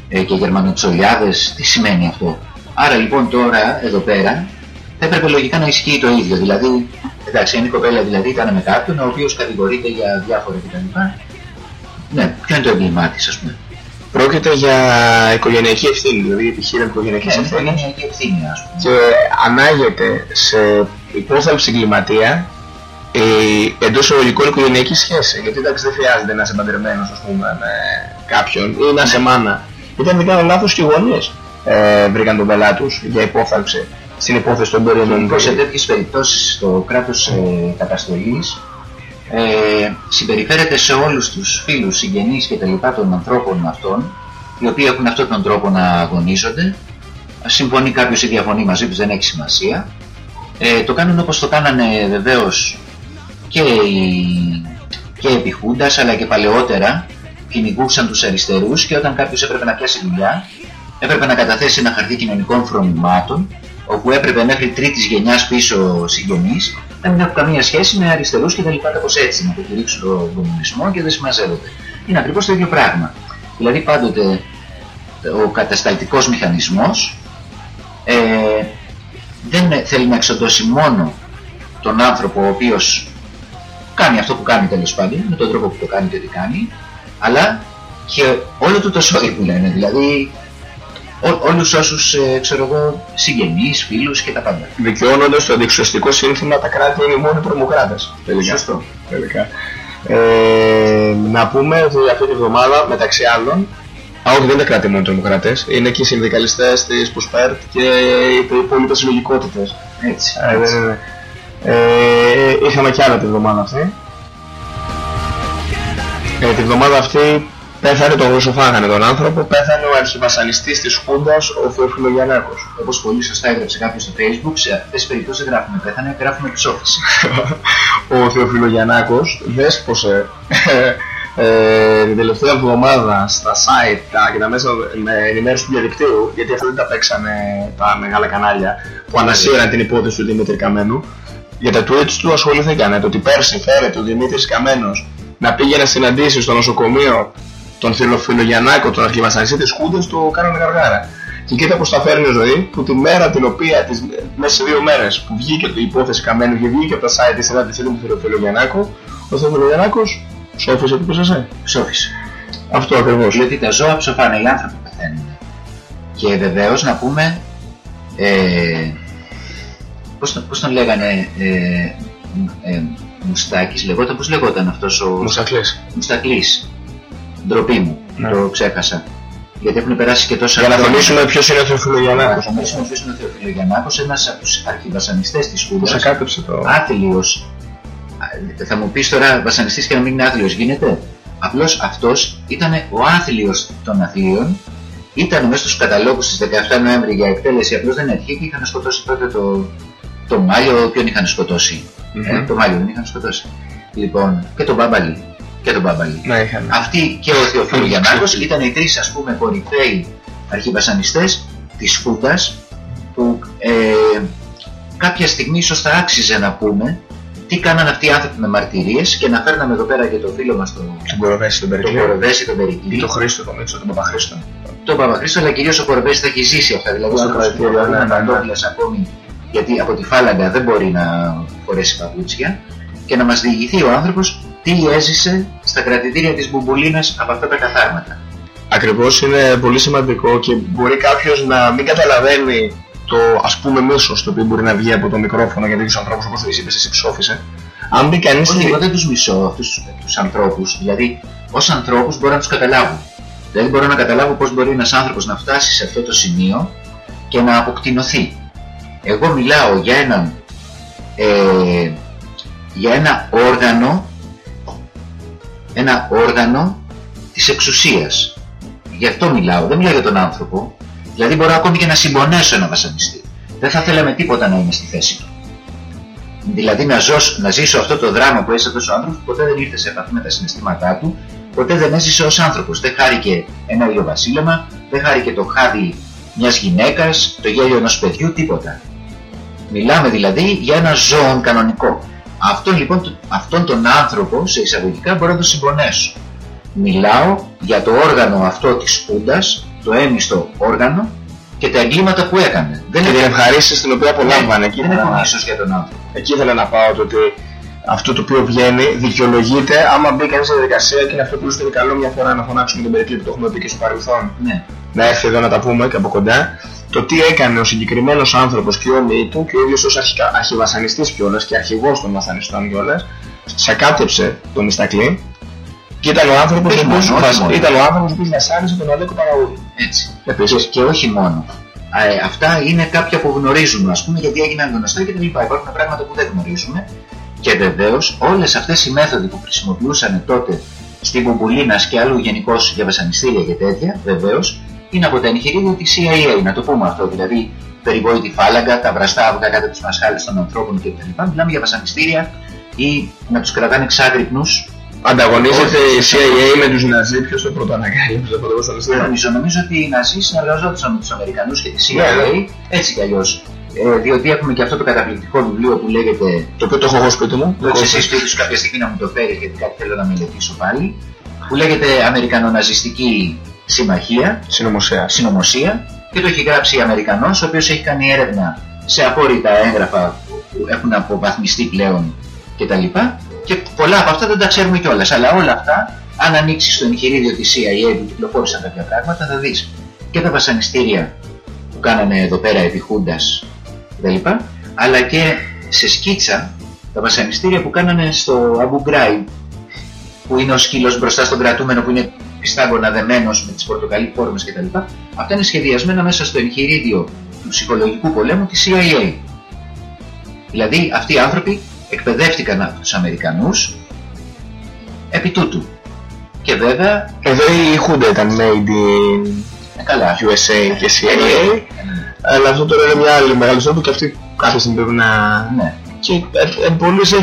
Speaker 6: ε, και γερμανοτσολιάδες, τι σημαίνει αυτό. Άρα λοιπόν τώρα εδώ πέρα θα έπρεπε λογικά να ισχύει το ίδιο, δηλαδή εντάξει είναι η κοπέλα δηλαδή ήταν με κάποιον ο οποίος κατηγορείται για διάφορα κτλ. Ναι, ποιο είναι το έγκλημά της ας πούμε.
Speaker 4: Πρόκειται για οικογενειακή ευθύνη, δηλαδή επιχείρημα οικογενειακής
Speaker 6: Ναι,
Speaker 4: ευθύνης
Speaker 6: είναι η ευθύνη ας πούμε.
Speaker 4: και ανάγεται σε υπόθαλψη εγκληματία η εντός εισαγωγικών οικογενειακή σχέση. Γιατί εντάξει, δεν χρειάζεται να είσαι παντρεμένος με κάποιον ή να είσαι μάνα. Ήταν δεν κάνω λάθος και οι γονείς ε, βρήκαν τον πελά τους για υπόθαλψη στην υπόθεση των εμπορικών
Speaker 6: Γενικώς σε τέτοιες περιπτώσεις το κράτος ε, καταστολής ε, συμπεριφέρεται σε όλους τους φίλους, συγγενείς και τα λοιπά των ανθρώπων αυτών οι οποίοι έχουν αυτόν τον τρόπο να αγωνίζονται. Συμφωνεί κάποιος ή διαφωνεί μαζί τους δεν έχει σημασία. Ε, το κάνουν όπως το κάνανε βεβαίως και, οι, και επί Χούντας, αλλά και παλαιότερα κυνηγούσαν τους αριστερούς και όταν κάποιος έπρεπε να πιάσει δουλειά έπρεπε να καταθέσει ένα χαρτί κοινωνικών φρονημάτων όπου έπρεπε μέχρι τρίτης γενιάς πίσω συγγενείς να μην έχουν καμία σχέση με αριστερούς και τα λοιπά κάπως έτσι, να υποστηρίξουν τον κομμουνισμό και δεν συμμαζεύονται. Είναι ακριβώς το ίδιο πράγμα. Δηλαδή πάντοτε ο κατασταλτικός μηχανισμός ε, δεν θέλει να εξοντώσει μόνο τον άνθρωπο ο οποίος κάνει αυτό που κάνει τέλος πάντων, με τον τρόπο που το κάνει και τι κάνει, αλλά και όλο του το σώδη που λένε, δηλαδή ό, όλους όσους ε, ξέρω εγώ συγγενείς, φίλους και τα πάντα.
Speaker 4: Δικαιώνοντα το αντιξουσιαστικό σύνθημα τα κράτη είναι οι μόνοι τρομοκράτες.
Speaker 6: Σωστό.
Speaker 4: Τελικά. Ε, να πούμε ότι αυτή τη βδομάδα μεταξύ άλλων Α, όχι, δεν είναι κράτη μόνο τρομοκράτες. Είναι και οι συνδικαλιστές της Πουσπέρτ και οι υπόλοιπες συλλογικότητε.
Speaker 6: Έτσι.
Speaker 4: Ε,
Speaker 6: έτσι.
Speaker 4: ναι, ναι, ναι. Ε, είχαμε κι άλλα τη βδομάδα αυτή. Ε, τη βδομάδα αυτή πέθανε τον γλωσσοφάγανε τον άνθρωπο, πέθανε ο αρχιβασανιστής της Χούντας, ο Θεοφιλογιαννάκος.
Speaker 6: Όπως πολύ σωστά έγραψε κάποιος στο facebook, σε αυτές τις περιπτώσεις δεν γράφουμε πέθανε, γράφουμε ψόφιση.
Speaker 4: ο Θεοφιλογιαννάκος δέσπωσε ε, την τελευταία εβδομάδα στα site τα, και τα μέσα με ενημέρωση του διαδικτύου, γιατί αυτά δεν τα παίξανε τα μεγάλα κανάλια που ανασύραν την υπόθεση του Δημήτρη Καμένου. Για τα tweets του ασχολήθηκαν το ότι πέρσι φέρεται ο Δημήτρης Καμένος να πήγε να συναντήσει στο νοσοκομείο τον Θεοφιλογιαννάκο, τον αρχιβασανιστή της Χούντας, το κάνανε γαργάρα. Και κοίτα πως τα φέρνει η ζωή, που τη μέρα την οποία, τις, μέσα σε δύο μέρες που βγήκε η υπόθεση Καμένου και βγήκε από τα site της Ελλάδα της του Φιλογιαννάκου, ο Θεοφιλογιαννάκος σώφησε που είσαι.
Speaker 6: Ψόφισε.
Speaker 4: Αυτό ακριβώς.
Speaker 6: Διότι τα ζώα ψοφάνε, οι άνθρωποι πεθαίνουν. Και βεβαίως να πούμε, ε, πώς, τον- πώς τον λέγανε, ε, ε, Μουστάκης λεγόταν, πώς λεγόταν αυτός ο
Speaker 4: Μουσακλής.
Speaker 6: Μουστακλής. Ντροπή μου,
Speaker 4: Ναι.
Speaker 6: το ξέχασα. Γιατί έχουν περάσει και τόσα
Speaker 4: Για να
Speaker 6: χρόνια.
Speaker 4: θυμίσουμε ποιος είναι ο
Speaker 6: Να
Speaker 4: Θεοφιλογιαννάκος.
Speaker 6: θυμίσουμε ποιος είναι ο Θεοφιλογιαννάκος, ένας από τους αρχιβασανιστές της
Speaker 4: Που
Speaker 6: Χούντας.
Speaker 4: σε κάτεψε το...
Speaker 6: άθλιος. Α, Θα μου πεις τώρα βασανιστής και να μην είναι άθλιος, γίνεται; Απλώς αυτός ήταν ο άθλιος των αθλίων, ήταν μέσα στους καταλόγους στις 17 Νοέμβρη για εκτέλεση, απλώς δεν έτυχε και είχαν σκοτώσει τότε το, το Μάλιο, ποιον είχαν σκοτώσει. Ε, το Μάλιο δεν είχαν σκοτώσει. Λοιπόν, και τον Μπάμπαλη. Και τον Μπάμπαλη.
Speaker 4: Ναι, είχαν.
Speaker 6: Αυτοί και ο Θεοφίλου Γιαννάκος ήταν οι τρεις ας πούμε κορυφαίοι αρχιβασανιστές της Χούντας που ε, κάποια στιγμή ίσως θα άξιζε να πούμε τι κάναν αυτοί οι άνθρωποι με μαρτυρίες και να φέρναμε εδώ πέρα και το φίλο μας τον
Speaker 4: Τον Κοροβέση τον
Speaker 6: το
Speaker 4: Περικλή.
Speaker 6: Κοροβέση τον
Speaker 4: Ή
Speaker 6: Περικλή,
Speaker 4: τον Χρήστο, τον Μίτσο, τον Παπαχρήστο.
Speaker 6: τον Παπαχρήστο αλλά κυρίως ο Κοροβέσης θα έχει ζήσει αυτά δηλαδή ο
Speaker 4: Στο
Speaker 6: άνθρωπος που
Speaker 4: κρατήριο,
Speaker 6: μπορεί
Speaker 4: ναι,
Speaker 6: να
Speaker 4: ναι, ναι.
Speaker 6: παντόφλες ακόμη γιατί από τη φάλαγγα δεν μπορεί να φορέσει παπούτσια και να μας διηγηθεί ο άνθρωπος τι έζησε στα κρατητήρια της Μπουμπουλίνας από αυτά τα καθάρματα.
Speaker 4: Ακριβώς είναι πολύ σημαντικό και μπορεί κάποιος να μην καταλαβαίνει το ας πούμε μίσος το οποίο μπορεί να βγει από το μικρόφωνο για τέτοιους ανθρώπους όπως εσύ είπες εσύ ψόφισε. Αν μπει κανείς
Speaker 6: Όχι,
Speaker 4: στη...
Speaker 6: εγώ δεν τους μισώ αυτούς τους ανθρώπους. Δηλαδή, ως ανθρώπους μπορώ να τους καταλάβω. Δηλαδή, μπορώ να καταλάβω πώς μπορεί ένας άνθρωπος να φτάσει σε αυτό το σημείο και να αποκτηνωθεί. Εγώ μιλάω για έναν ε, για ένα όργανο ένα όργανο της εξουσίας. Γι' αυτό μιλάω, δεν μιλάω για τον άνθρωπο. Δηλαδή μπορώ ακόμη και να συμπονέσω ένα βασανιστή. Δεν θα θέλαμε τίποτα να είμαι στη θέση του. Δηλαδή να, ζω, να ζήσω αυτό το δράμα που έζησε αυτός ο άνθρωπος που ποτέ δεν ήρθε σε επαφή με τα συναισθήματά του, ποτέ δεν έζησε ως άνθρωπος. Δεν χάρηκε ένα ηλιοβασίλεμα, δεν χάρηκε το χάδι μιας γυναίκας, το γέλιο ενός παιδιού, τίποτα. Μιλάμε δηλαδή για ένα ζώο κανονικό. Αυτόν λοιπόν, το- αυτόν τον άνθρωπο, σε εισαγωγικά, μπορώ να τον συμπονέσω. Μιλάω για το όργανο αυτό της Χούντας, το έμιστο όργανο και τα εγκλήματα που έκανε. Δεν
Speaker 4: και την
Speaker 6: έχω-
Speaker 4: ευχαρίστηση την οποία απολάμβανε. Εκεί
Speaker 6: δεν
Speaker 4: ήθελα
Speaker 6: έχω
Speaker 4: να-
Speaker 6: μίσος για τον άνθρωπο.
Speaker 4: Εκεί ήθελα να πάω το ότι αυτό το οποίο βγαίνει δικαιολογείται άμα μπει κανείς στη διαδικασία και είναι αυτό που είναι καλό μια φορά να φωνάξουμε τον Περικλή που το έχουμε πει και στο παρελθόν.
Speaker 6: Ναι.
Speaker 4: να έρθει εδώ να τα πούμε και από κοντά, το τι έκανε ο συγκεκριμένος άνθρωπος και ο ομοίη του και ο ίδιος ως αρχικα- αρχιβασανιστής κιόλας και αρχηγός των βασανιστών κιόλας, σακάτεψε τον Μιστακλή και ήταν ο άνθρωπος
Speaker 6: Όχι
Speaker 4: ο οποίος,
Speaker 6: μόνο, όχι
Speaker 4: βασ-
Speaker 6: μόνο.
Speaker 4: ήταν ο άνθρωπος ο οποίος βασάνισε τον Αλέκο Παραγούδη.
Speaker 6: Έτσι.
Speaker 4: Επίσης.
Speaker 6: Και, και όχι μόνο. Ε, αυτά είναι κάποια που γνωρίζουμε, ας πούμε, γιατί έγιναν γνωστά και τα λοιπά. Υπάρχουν πράγματα που δεν γνωρίζουμε. Και βεβαίως όλες αυτές οι μέθοδοι που χρησιμοποιούσαν τότε στην Μπουμπουλίνα και αλλού γενικώς για βασανιστήρια και τέτοια, βεβαίως είναι από τα εγχειρίδια τη CIA. Να το πούμε αυτό. Δηλαδή, περιβόητη φάλαγγα, τα βραστά αυγά κάτω τι μασχάλες των ανθρώπων κτλ. Μιλάμε για βασανιστήρια ή να τους κρατάνε εξάγρυπνου
Speaker 4: Ανταγωνίζεται η CIA με τους Ναζί, ποιος το πρώτο ανακάλυψε από το βασανιστήριο.
Speaker 6: Νομίζω, νομίζω ότι οι Ναζίς συνεργαζόντουσαν με τους Αμερικανούς και τη CIA,
Speaker 4: Ναι,
Speaker 6: έτσι κι αλλιώς. Ε, διότι έχουμε και αυτό το καταπληκτικό βιβλίο που λέγεται.
Speaker 4: Το οποίο το έχω εγώ σπίτι μου.
Speaker 6: Το εσύ σπίτι σου κάποια στιγμή να μου το φέρεις, γιατί κάτι θέλω να μελετήσω πάλι. Που λέγεται Αμερικανοναζιστική Συμμαχία,
Speaker 4: Συνωμοσία.
Speaker 6: Συνωμοσία, και το έχει γράψει Αμερικανός, ο οποίος έχει κάνει έρευνα σε απόρριτα έγγραφα που έχουν αποβαθμιστεί πλέον κτλ. Και πολλά από αυτά δεν τα ξέρουμε κιόλας. Αλλά όλα αυτά, αν ανοίξει το εγχειρίδιο της CIA που κυκλοφόρησαν κάποια πράγματα, θα δεις και τα βασανιστήρια που κάνανε εδώ πέρα επί Χούντας κτλ. Αλλά και σε σκίτσα τα βασανιστήρια που κάνανε στο Abu Ghraib που είναι ο σκύλος μπροστά στον κρατούμενο που είναι πιστάγκωνα δεμένος με τις πορτοκαλί φόρμες κτλ. Αυτά είναι σχεδιασμένα μέσα στο εγχειρίδιο του ψυχολογικού πολέμου της CIA. Δηλαδή αυτοί οι άνθρωποι εκπαιδεύτηκαν από τους Αμερικανούς επί τούτου. Και βέβαια,
Speaker 4: Εδώ η Χούντα ήταν made in
Speaker 6: ε, καλά,
Speaker 4: USA και CIA.
Speaker 6: Ε,
Speaker 4: Αλλά αυτό τώρα είναι μια άλλη μεγάλη ιστορία που και αυτή κάποια στιγμή πρέπει να...
Speaker 6: ναι.
Speaker 4: Και ε, ε, πολλοί σε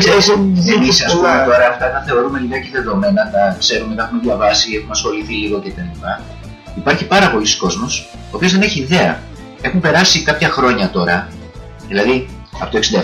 Speaker 6: Εμείς ας πούμε τώρα αυτά τα θεωρούμε λιγάκι δεδομένα, τα ξέρουμε, τα έχουμε διαβάσει, έχουμε ασχοληθεί λίγο κτλ. Υπάρχει πάρα πολλοί κόσμος, ο οποίος δεν έχει ιδέα. Έχουν περάσει κάποια χρόνια τώρα, δηλαδή από το